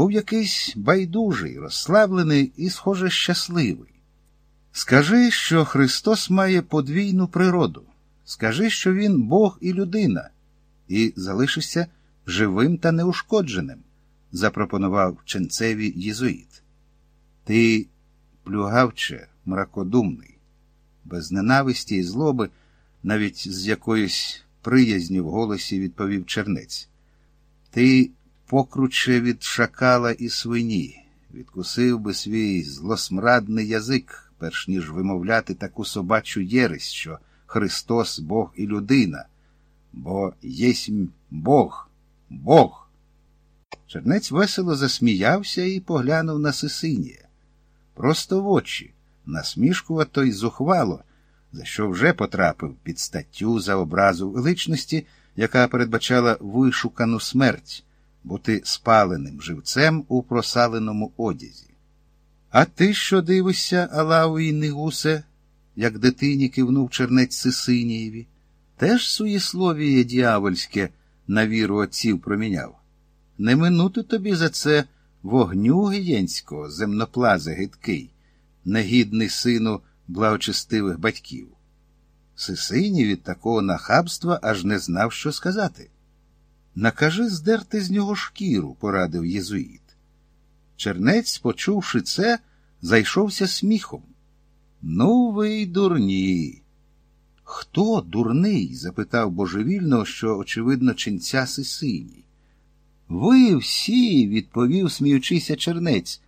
був якийсь байдужий, розслаблений і, схоже, щасливий. Скажи, що Христос має подвійну природу. Скажи, що Він Бог і людина, і залишишся живим та неушкодженим, запропонував ченцеві єзуїт. Ти, плюгавче, мракодумний, без ненависті і злоби, навіть з якоюсь приязню в голосі відповів чернець. Ти покруче від шакала і свині, відкусив би свій злосмрадний язик, перш ніж вимовляти таку собачу єресь, що Христос Бог і людина, бо єсмь Бог, Бог. Чернець весело засміявся і поглянув на Сисинія. Просто в очі, насмішкувато й зухвало, за що вже потрапив під статтю за образу величності, яка передбачала вишукану смерть, бути спаленим живцем у просаленому одязі. А ти що дивишся, Алауї Нигусе, як дитині кивнув чернець Сисинієві, теж суєсловіє діявольське на віру отців проміняв. Не минути тобі за це вогню гієнського, земноплази гидкий, негідний сину благочестивих батьків. Сисиній такого нахабства аж не знав, що сказати. Накажи здерти з нього шкіру, порадив єзуїт. Чернець, почувши це, зайшовся сміхом. Ну, ви й дурні. Хто дурний? запитав божевільно, що, очевидно, ченця Сисиній. Ви всі, відповів, сміючися чернець,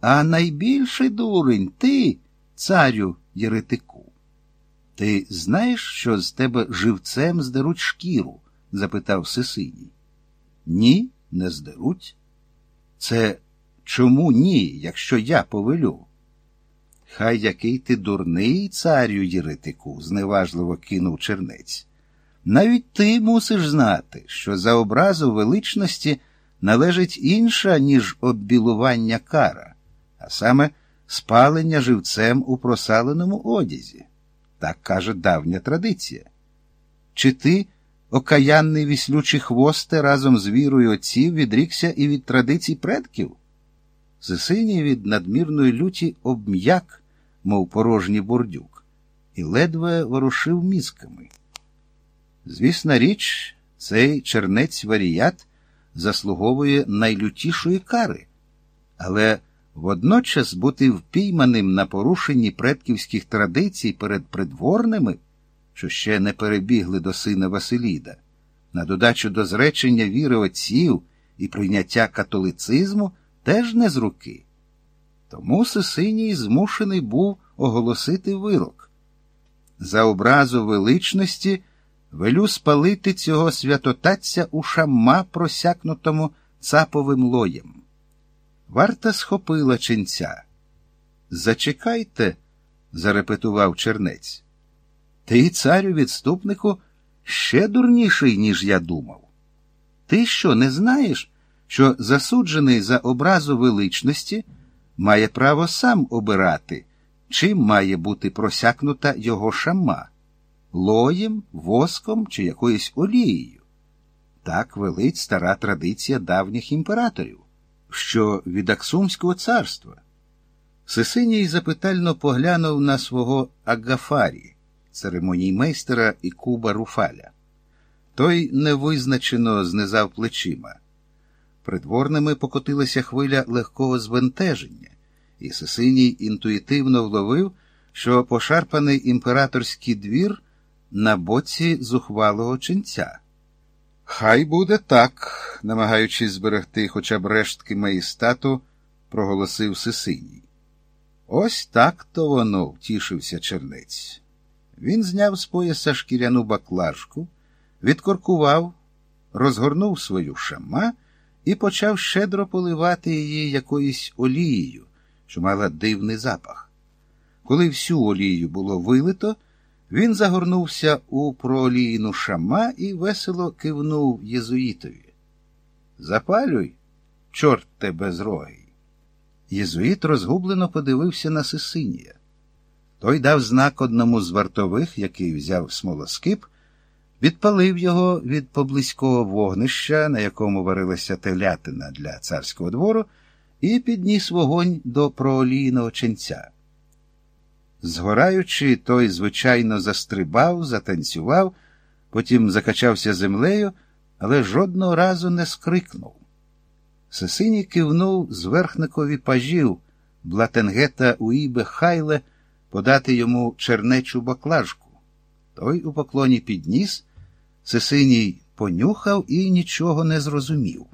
а найбільший дурень ти, царю Єретику. Ти знаєш, що з тебе живцем здеруть шкіру? Запитав Сисиній. Ні, не здеруть. Це чому ні, якщо я повелю? Хай який ти дурний, царю Єретику, зневажливо кинув чернець. Навіть ти мусиш знати, що за образу величності належить інша, ніж оббілування кара, а саме спалення живцем у просаленому одязі. Так каже давня традиція. Чи ти, окаянний віслючий хвосте, разом з вірою отців відрікся і від традицій предків? Сисиній від надмірної люті обм'як, мов порожній бурдюк, і ледве ворушив мізками. Звісна річ, цей чернець варіят заслуговує найлютішої кари, але водночас бути впійманим на порушенні предківських традицій перед придворними, що ще не перебігли до сина Василіда, на додачу до зречення віри отців і прийняття католицизму теж не з руки. Тому Сисиній змушений був оголосити вирок. За образу величності велю спалити цього святотатця у шамма, просякнутому цаповим лоєм. Варта схопила ченця. Зачекайте, зарепетував чернець. Ти, царю відступнику, ще дурніший, ніж я думав. Ти що, не знаєш, що засуджений за образу величності має право сам обирати, чим має бути просякнута його шама? Лоєм, воском чи якоюсь олією? Так велить стара традиція давніх імператорів що від Аксумського царства. Сесиній запитально поглянув на свого Агафарі, церемоніймейстера і куба Руфаля. Той невизначено знизав плечима. Придворними покотилася хвиля легкого збентеження, і Сесиній інтуїтивно вловив, що пошарпаний імператорський двір на боці зухвалого ченця. Хай буде так, намагаючись зберегти хоча б рештки маєстату, проголосив Сисиній. Ось так то воно, втішився чернець. Він зняв з пояса шкіряну баклажку, відкоркував, розгорнув свою шама і почав щедро поливати її якоюсь олією, що мала дивний запах. Коли всю олію було вилито, він загорнувся у проолійну шама і весело кивнув єзуїтові. Запалюй, чорт тебе з. Єзуїт розгублено подивився на Сисинія. Той дав знак одному з вартових, який взяв смолоскип, Відпалив його від поблизького вогнища, на якому варилася телятина для царського двору, і підніс вогонь до проолійного ченця. Згораючи, той, звичайно, застрибав, затанцював, потім закачався землею, але жодного разу не скрикнув. Сесині кивнув зверхникові пажів Блатенгета Уїбе Хайле подати йому чернечу баклажку. Той у поклоні підніс, Сесиній понюхав і нічого не зрозумів.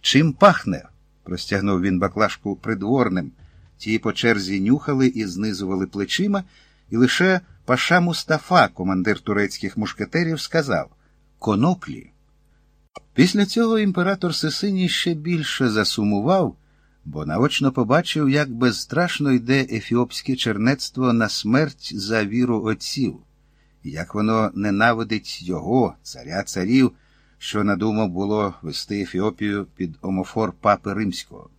Чим пахне? простягнув він баклажку придворним. Ті по черзі нюхали і знизували плечима, і лише Паша Мустафа, командир турецьких мушкетерів, сказав Коноплі. Після цього імператор Сесиній ще більше засумував, бо наочно побачив, як безстрашно йде ефіопське чернецтво на смерть за віру отців, як воно ненавидить його, царя царів, що надумав було вести Ефіопію під омофор папи римського.